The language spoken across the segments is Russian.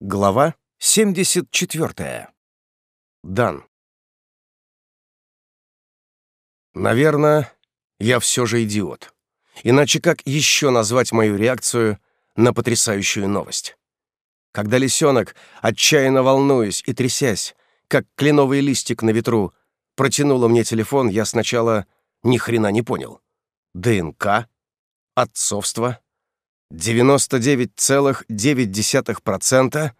Глава 74. Дан. Наверное, я все же идиот. Иначе как еще назвать мою реакцию на потрясающую новость? Когда лисенок, отчаянно волнуясь и трясясь, как кленовый листик на ветру, протянула мне телефон, я сначала ни хрена не понял. ДНК? Отцовство? 99,9%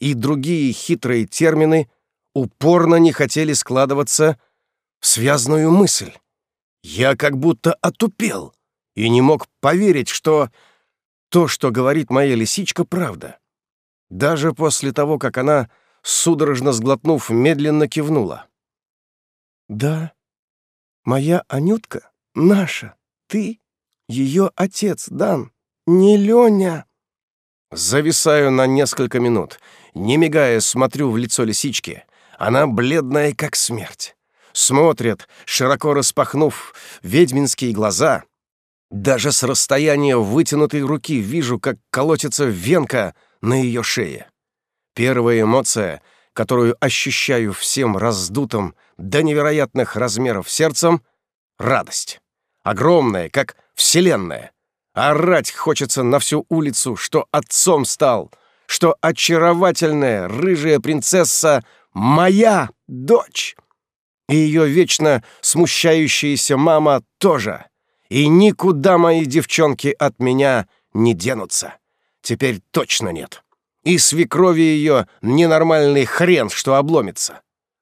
и другие хитрые термины упорно не хотели складываться в связную мысль. Я как будто отупел и не мог поверить, что то, что говорит моя лисичка, правда. Даже после того, как она, судорожно сглотнув, медленно кивнула. «Да, моя Анютка наша, ты ее отец, Дан» не Леня!» Зависаю на несколько минут. Не мигая, смотрю в лицо лисички. Она бледная, как смерть. Смотрит, широко распахнув ведьминские глаза. Даже с расстояния вытянутой руки вижу, как колотится венка на ее шее. Первая эмоция, которую ощущаю всем раздутым до невероятных размеров сердцем — радость. Огромная, как вселенная — Орать хочется на всю улицу, что отцом стал, что очаровательная рыжая принцесса — моя дочь. И ее вечно смущающаяся мама тоже. И никуда мои девчонки от меня не денутся. Теперь точно нет. И свекрови ее ненормальный хрен, что обломится.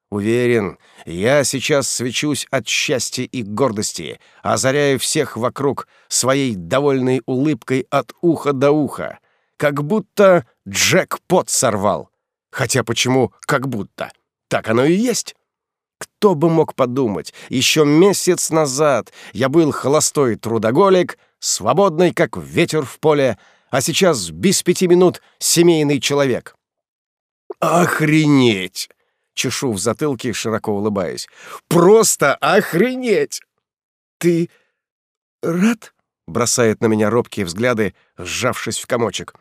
Уверен, я сейчас свечусь от счастья и гордости, озаряя всех вокруг своей довольной улыбкой от уха до уха, как будто джекпот сорвал. Хотя почему «как будто»? Так оно и есть. Кто бы мог подумать, еще месяц назад я был холостой трудоголик, свободный, как ветер в поле, а сейчас без пяти минут семейный человек. Охренеть! Чешу в затылке, широко улыбаясь. «Просто охренеть!» «Ты рад?» — бросает на меня робкие взгляды, сжавшись в комочек.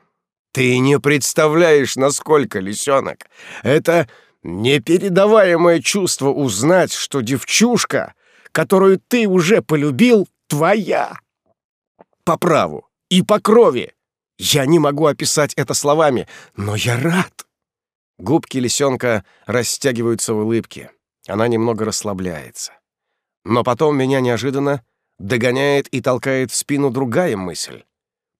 «Ты не представляешь, насколько, лисенок! Это непередаваемое чувство узнать, что девчушка, которую ты уже полюбил, твоя! По праву и по крови! Я не могу описать это словами, но я рад!» Губки лисенка растягиваются в улыбке. Она немного расслабляется. Но потом меня неожиданно догоняет и толкает в спину другая мысль.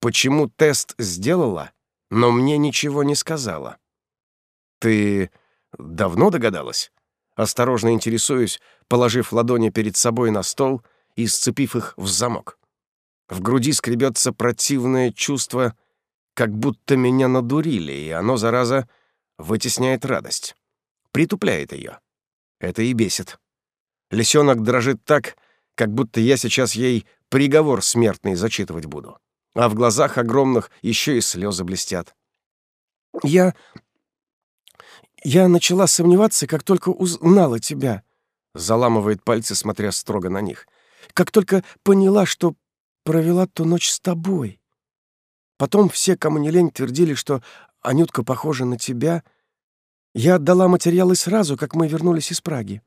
Почему тест сделала, но мне ничего не сказала? Ты давно догадалась? Осторожно интересуюсь, положив ладони перед собой на стол и сцепив их в замок. В груди скребется противное чувство, как будто меня надурили, и оно, зараза, вытесняет радость, притупляет ее. Это и бесит. Лисенок дрожит так, как будто я сейчас ей приговор смертный зачитывать буду. А в глазах огромных еще и слезы блестят. «Я... я начала сомневаться, как только узнала тебя», — заламывает пальцы, смотря строго на них. «Как только поняла, что провела ту ночь с тобой. Потом все, кому не лень, твердили, что Анютка похожа на тебя. Я отдала материалы сразу, как мы вернулись из Праги.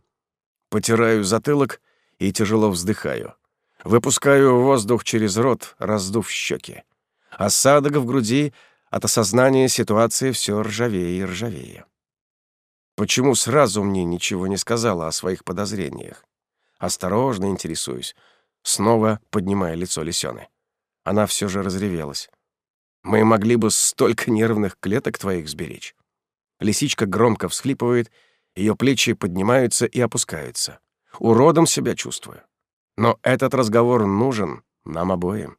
Потираю затылок и тяжело вздыхаю. Выпускаю воздух через рот, раздув щеки. Осадок в груди от осознания ситуации все ржавее и ржавее. Почему сразу мне ничего не сказала о своих подозрениях? Осторожно интересуюсь, снова поднимая лицо Лисёны. Она все же разревелась. Мы могли бы столько нервных клеток твоих сберечь. Лисичка громко всхлипывает, ее плечи поднимаются и опускаются. Уродом себя чувствую. Но этот разговор нужен нам обоим.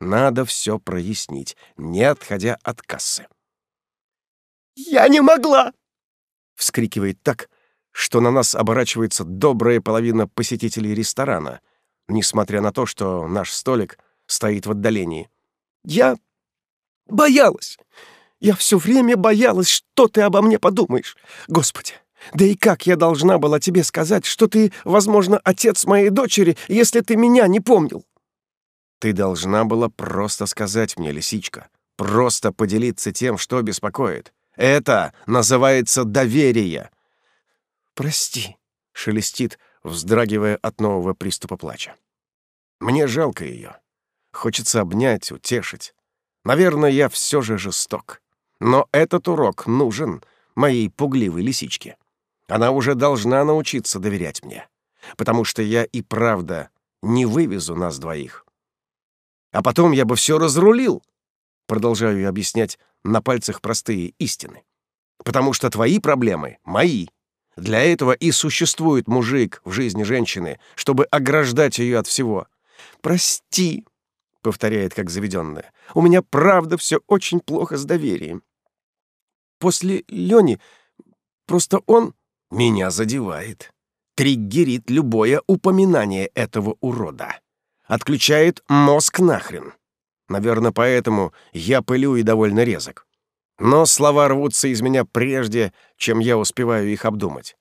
Надо все прояснить, не отходя от кассы. «Я не могла!» — вскрикивает так, что на нас оборачивается добрая половина посетителей ресторана, несмотря на то, что наш столик стоит в отдалении. «Я боялась. Я все время боялась, что ты обо мне подумаешь. Господи, да и как я должна была тебе сказать, что ты, возможно, отец моей дочери, если ты меня не помнил?» «Ты должна была просто сказать мне, лисичка, просто поделиться тем, что беспокоит, Это называется доверие. Прости, шелестит, вздрагивая от нового приступа плача. Мне жалко ее. Хочется обнять, утешить. Наверное, я все же жесток. Но этот урок нужен моей пугливой лисичке. Она уже должна научиться доверять мне, потому что я и правда не вывезу нас двоих. А потом я бы все разрулил. Продолжаю объяснять на пальцах простые истины. Потому что твои проблемы — мои. Для этого и существует мужик в жизни женщины, чтобы ограждать ее от всего. «Прости», — повторяет как заведенная, — «у меня правда все очень плохо с доверием. После Лени просто он меня задевает, триггерит любое упоминание этого урода, отключает мозг нахрен. Наверное, поэтому я пылю и довольно резок. Но слова рвутся из меня прежде, чем я успеваю их обдумать.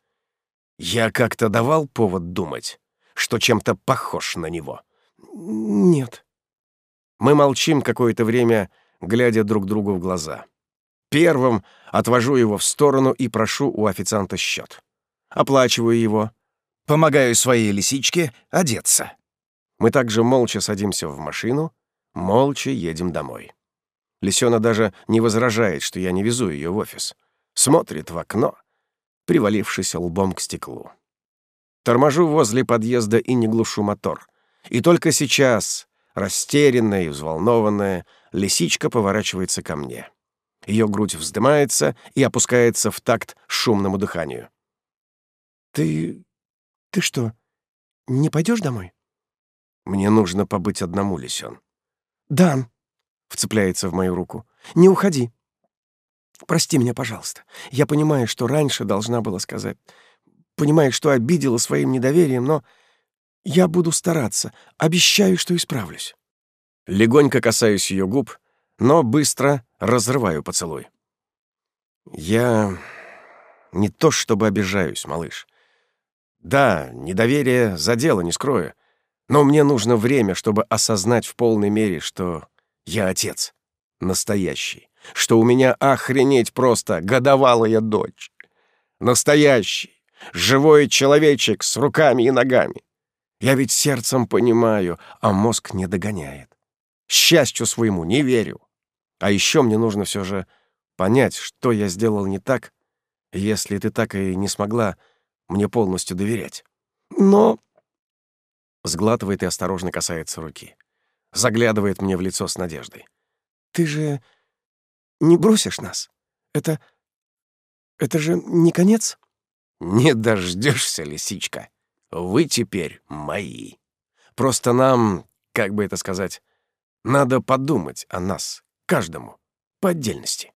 Я как-то давал повод думать, что чем-то похож на него. Нет. Мы молчим какое-то время, глядя друг другу в глаза. Первым отвожу его в сторону и прошу у официанта счет. Оплачиваю его. Помогаю своей лисичке одеться. Мы также молча садимся в машину, молча едем домой. Лисёна даже не возражает, что я не везу ее в офис. Смотрит в окно, привалившись лбом к стеклу. Торможу возле подъезда и не глушу мотор. И только сейчас, растерянная и взволнованная, лисичка поворачивается ко мне. Ее грудь вздымается и опускается в такт шумному дыханию. «Ты... ты что, не пойдешь домой?» «Мне нужно побыть одному, Лисён». «Дан, вцепляется в мою руку. «Не уходи. Прости меня, пожалуйста. Я понимаю, что раньше должна была сказать. Понимаю, что обидела своим недоверием, но я буду стараться. Обещаю, что исправлюсь». Легонько касаюсь ее губ, но быстро разрываю поцелуй. Я не то чтобы обижаюсь, малыш. Да, недоверие задело, не скрою. Но мне нужно время, чтобы осознать в полной мере, что я отец. Настоящий. Что у меня охренеть просто годовалая дочь. Настоящий. Живой человечек с руками и ногами. Я ведь сердцем понимаю, а мозг не догоняет. Счастью своему не верю. А еще мне нужно все же понять, что я сделал не так, если ты так и не смогла мне полностью доверять. Но... Сглатывает и осторожно касается руки заглядывает мне в лицо с надеждой. «Ты же не бросишь нас? Это... это же не конец?» «Не дождешься, лисичка. Вы теперь мои. Просто нам, как бы это сказать, надо подумать о нас, каждому, по отдельности».